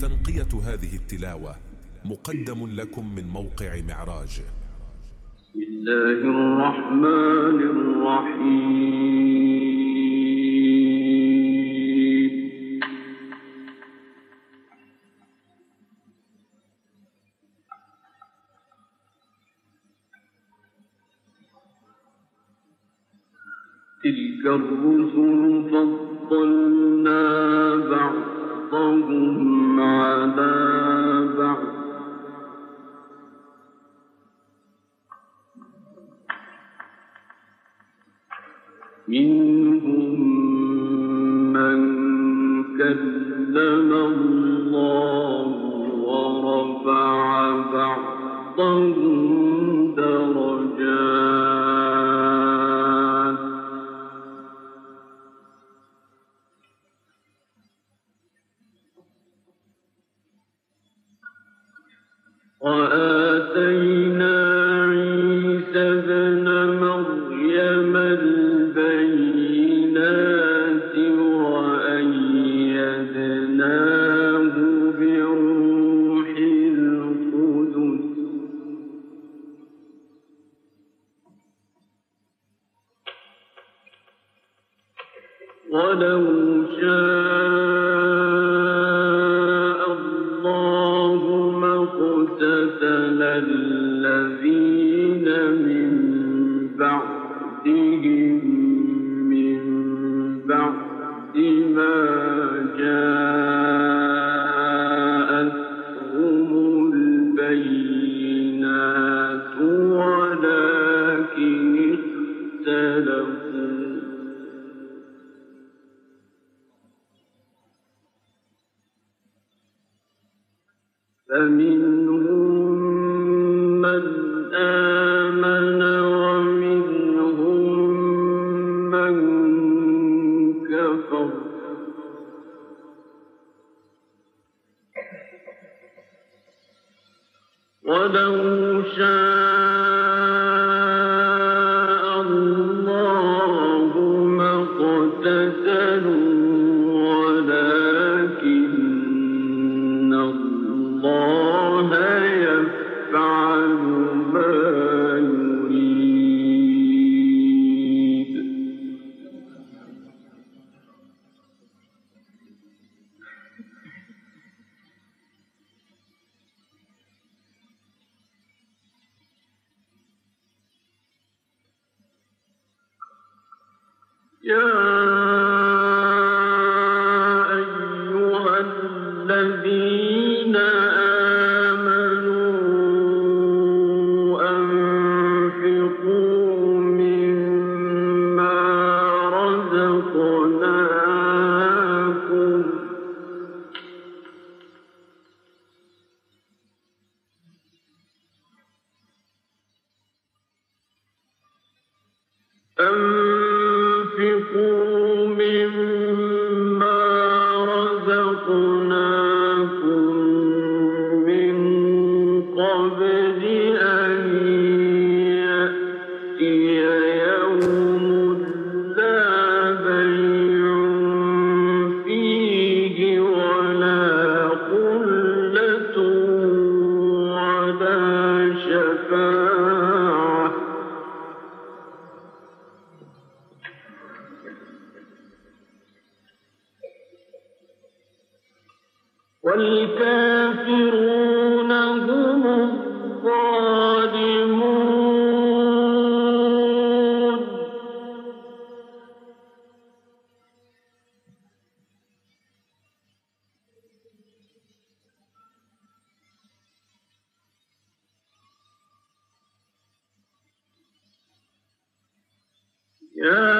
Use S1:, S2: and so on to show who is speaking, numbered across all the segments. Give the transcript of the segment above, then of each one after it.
S1: تنقية هذه التلاوة مقدم لكم من موقع معراج.
S2: بسم الله الرحمن الرحيم. منهم تهتدون Yeah.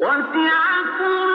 S2: لكم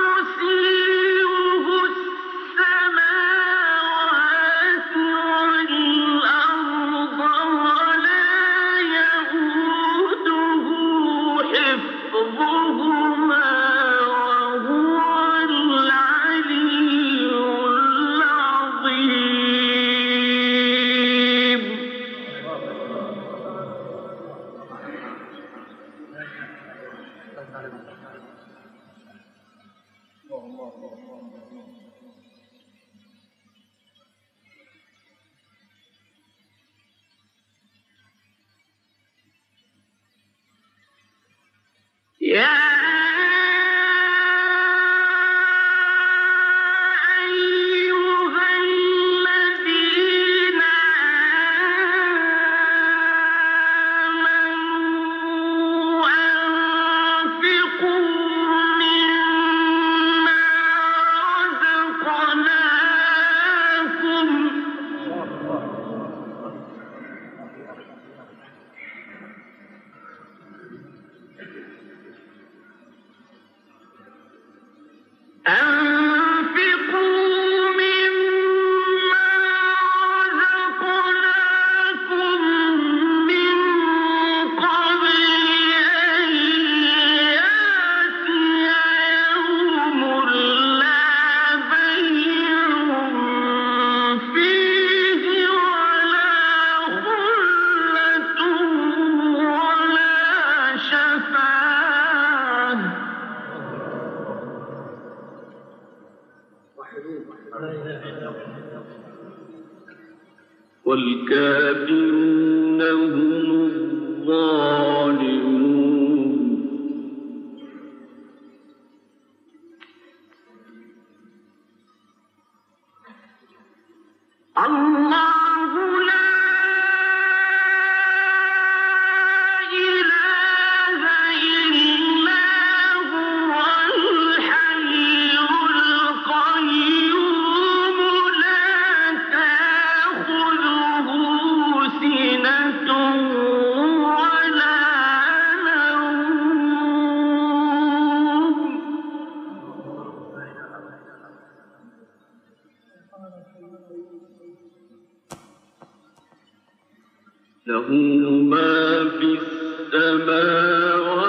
S2: له ما في السماوات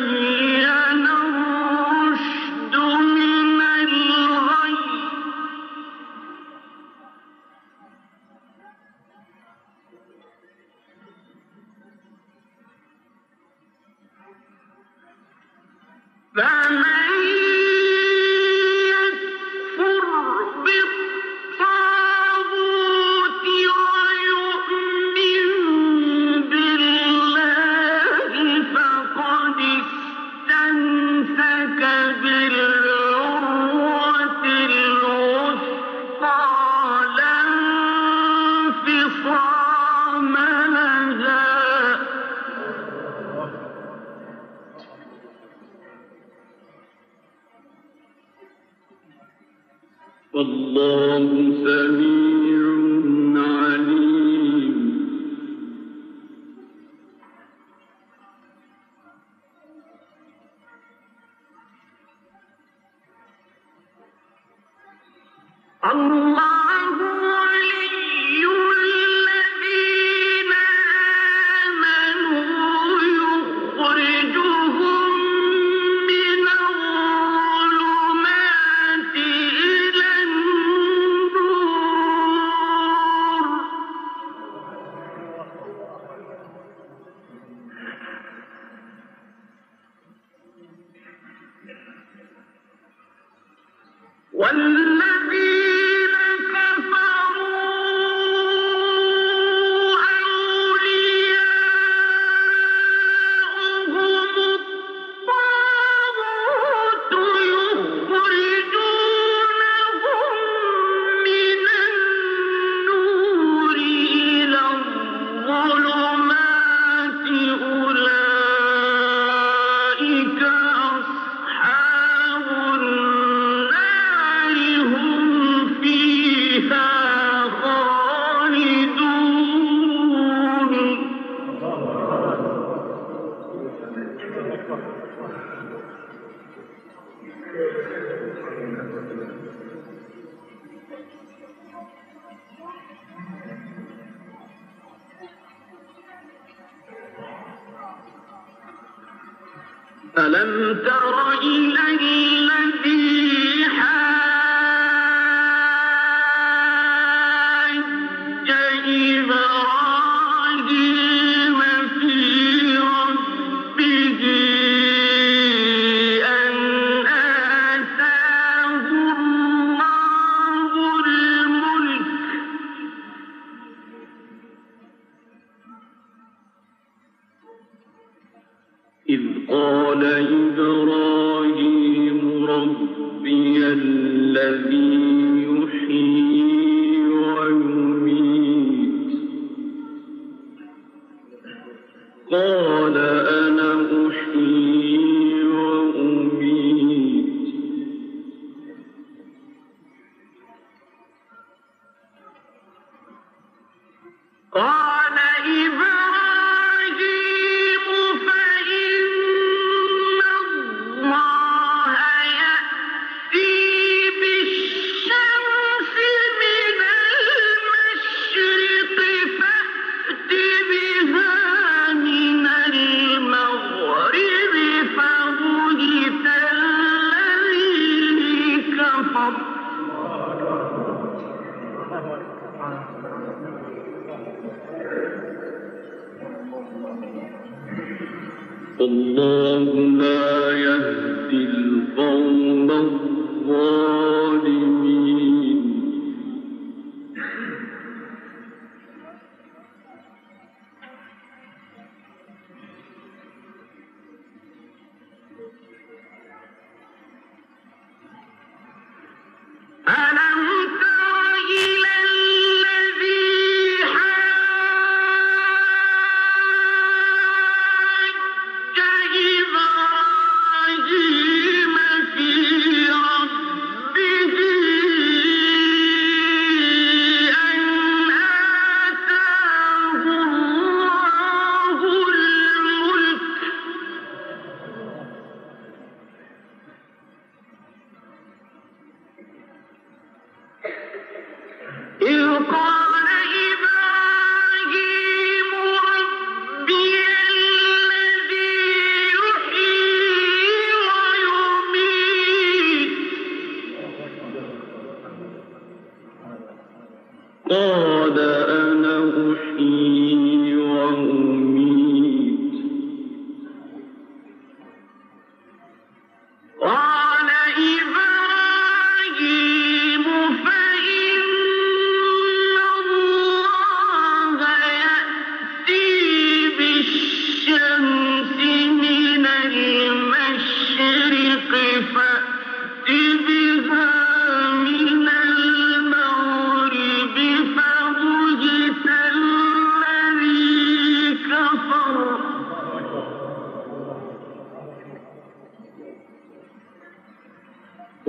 S2: من والله سميع ألم تر إلى الذين الله لا يهدي القوم